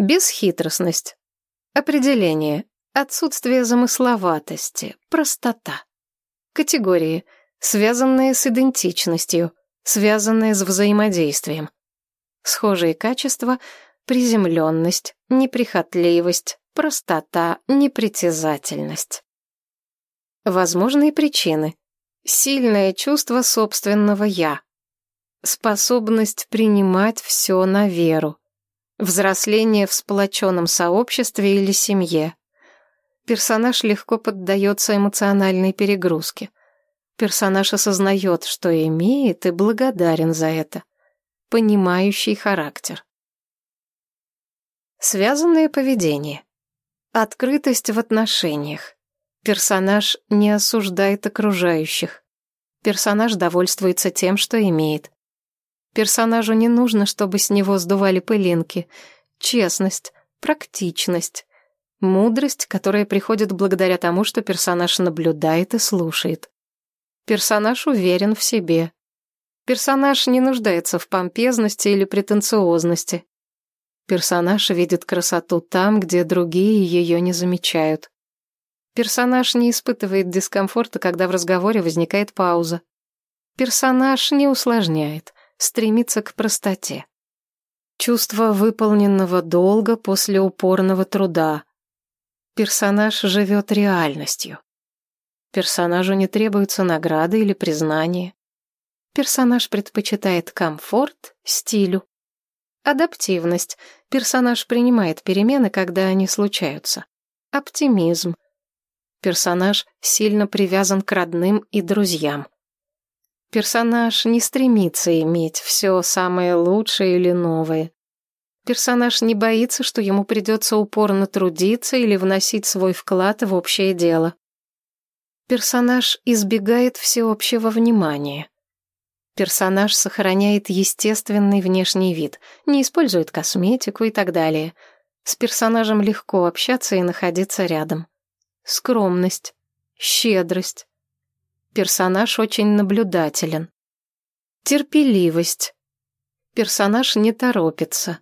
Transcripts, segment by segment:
Бесхитростность. Определение. Отсутствие замысловатости. Простота. Категории. Связанные с идентичностью. Связанные с взаимодействием. Схожие качества. Приземленность. Неприхотливость. Простота. Непритязательность. Возможные причины. Сильное чувство собственного «я». Способность принимать все на веру. Взросление в сплоченном сообществе или семье. Персонаж легко поддается эмоциональной перегрузке. Персонаж осознает, что имеет, и благодарен за это. Понимающий характер. Связанное поведение. Открытость в отношениях. Персонаж не осуждает окружающих. Персонаж довольствуется тем, что имеет. Персонажу не нужно, чтобы с него сдували пылинки. Честность, практичность, мудрость, которая приходит благодаря тому, что персонаж наблюдает и слушает. Персонаж уверен в себе. Персонаж не нуждается в помпезности или претенциозности. Персонаж видит красоту там, где другие ее не замечают. Персонаж не испытывает дискомфорта, когда в разговоре возникает пауза. Персонаж не усложняет стремится к простоте. Чувство выполненного долга после упорного труда. Персонаж живет реальностью. Персонажу не требуются награды или признание. Персонаж предпочитает комфорт, стилю. Адаптивность. Персонаж принимает перемены, когда они случаются. Оптимизм. Персонаж сильно привязан к родным и друзьям. Персонаж не стремится иметь все самое лучшее или новое. Персонаж не боится, что ему придется упорно трудиться или вносить свой вклад в общее дело. Персонаж избегает всеобщего внимания. Персонаж сохраняет естественный внешний вид, не использует косметику и так далее. С персонажем легко общаться и находиться рядом. Скромность, щедрость, Персонаж очень наблюдателен. Терпеливость. Персонаж не торопится.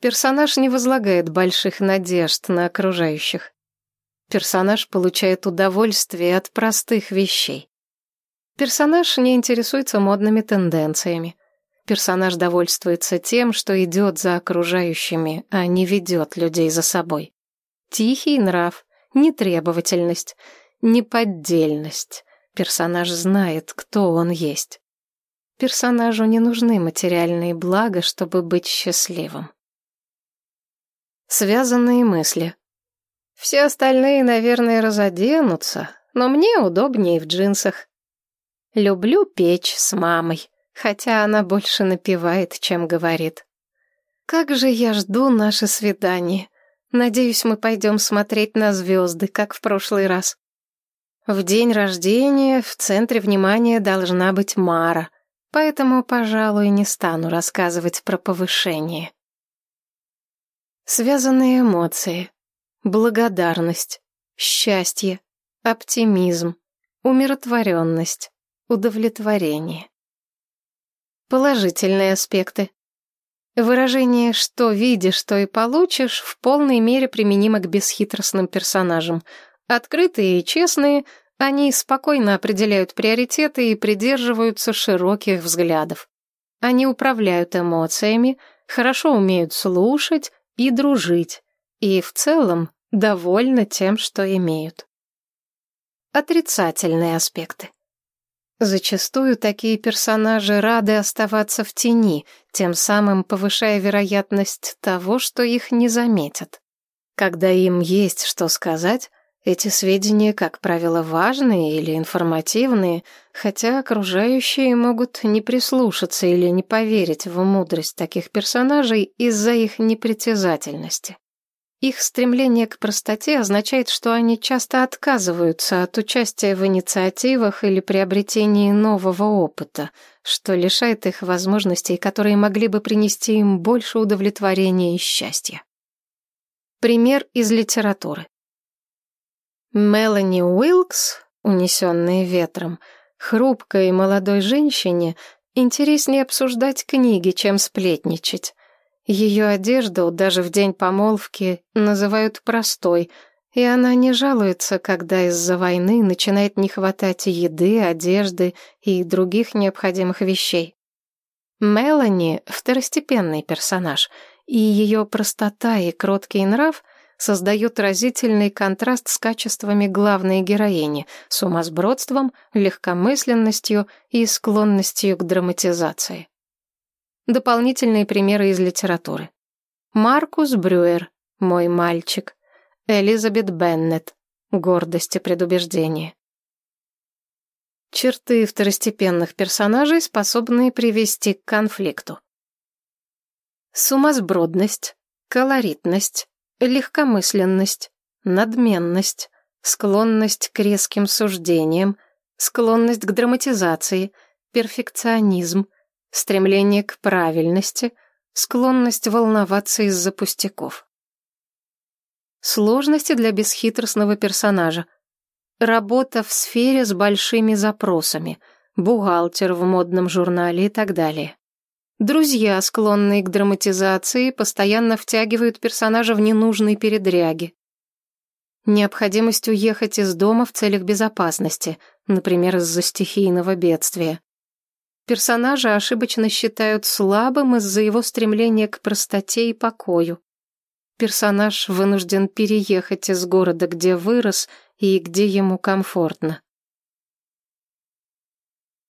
Персонаж не возлагает больших надежд на окружающих. Персонаж получает удовольствие от простых вещей. Персонаж не интересуется модными тенденциями. Персонаж довольствуется тем, что идет за окружающими, а не ведет людей за собой. Тихий нрав, нетребовательность, неподдельность, Персонаж знает, кто он есть. Персонажу не нужны материальные блага, чтобы быть счастливым. Связанные мысли. Все остальные, наверное, разоденутся, но мне удобнее в джинсах. Люблю печь с мамой, хотя она больше напевает, чем говорит. Как же я жду наше свидание. Надеюсь, мы пойдем смотреть на звезды, как в прошлый раз. В день рождения в центре внимания должна быть Мара, поэтому, пожалуй, не стану рассказывать про повышение. Связанные эмоции. Благодарность, счастье, оптимизм, умиротворенность, удовлетворение. Положительные аспекты. Выражение «что видишь, то и получишь» в полной мере применимо к бесхитростным персонажам – Открытые и честные, они спокойно определяют приоритеты и придерживаются широких взглядов. Они управляют эмоциями, хорошо умеют слушать и дружить, и в целом довольны тем, что имеют. Отрицательные аспекты. Зачастую такие персонажи рады оставаться в тени, тем самым повышая вероятность того, что их не заметят. Когда им есть что сказать, эти сведения, как правило, важные или информативные, хотя окружающие могут не прислушаться или не поверить в мудрость таких персонажей из-за их непритязательности. Их стремление к простоте означает, что они часто отказываются от участия в инициативах или приобретении нового опыта, что лишает их возможностей, которые могли бы принести им больше удовлетворения и счастья. Пример из литературы. Мелани Уилкс, унесенная ветром, хрупкой молодой женщине интереснее обсуждать книги, чем сплетничать. Ее одежду даже в день помолвки называют простой, и она не жалуется, когда из-за войны начинает не хватать еды, одежды и других необходимых вещей. Мелани — второстепенный персонаж, и ее простота и кроткий нрав создают разительный контраст с качествами главной героини, сумасбродством, легкомысленностью и склонностью к драматизации. Дополнительные примеры из литературы. Маркус Брюер, «Мой мальчик», Элизабет Беннет, «Гордость и предубеждение». Черты второстепенных персонажей, способные привести к конфликту. Сумасбродность, колоритность, легкомысленность, надменность, склонность к резким суждениям, склонность к драматизации, перфекционизм, стремление к правильности, склонность волноваться из-за пустяков. Сложности для бесхитростного персонажа. Работа в сфере с большими запросами, бухгалтер в модном журнале и так далее. Друзья, склонные к драматизации, постоянно втягивают персонажа в ненужные передряги. Необходимость уехать из дома в целях безопасности, например, из-за стихийного бедствия. Персонажа ошибочно считают слабым из-за его стремления к простоте и покою. Персонаж вынужден переехать из города, где вырос и где ему комфортно.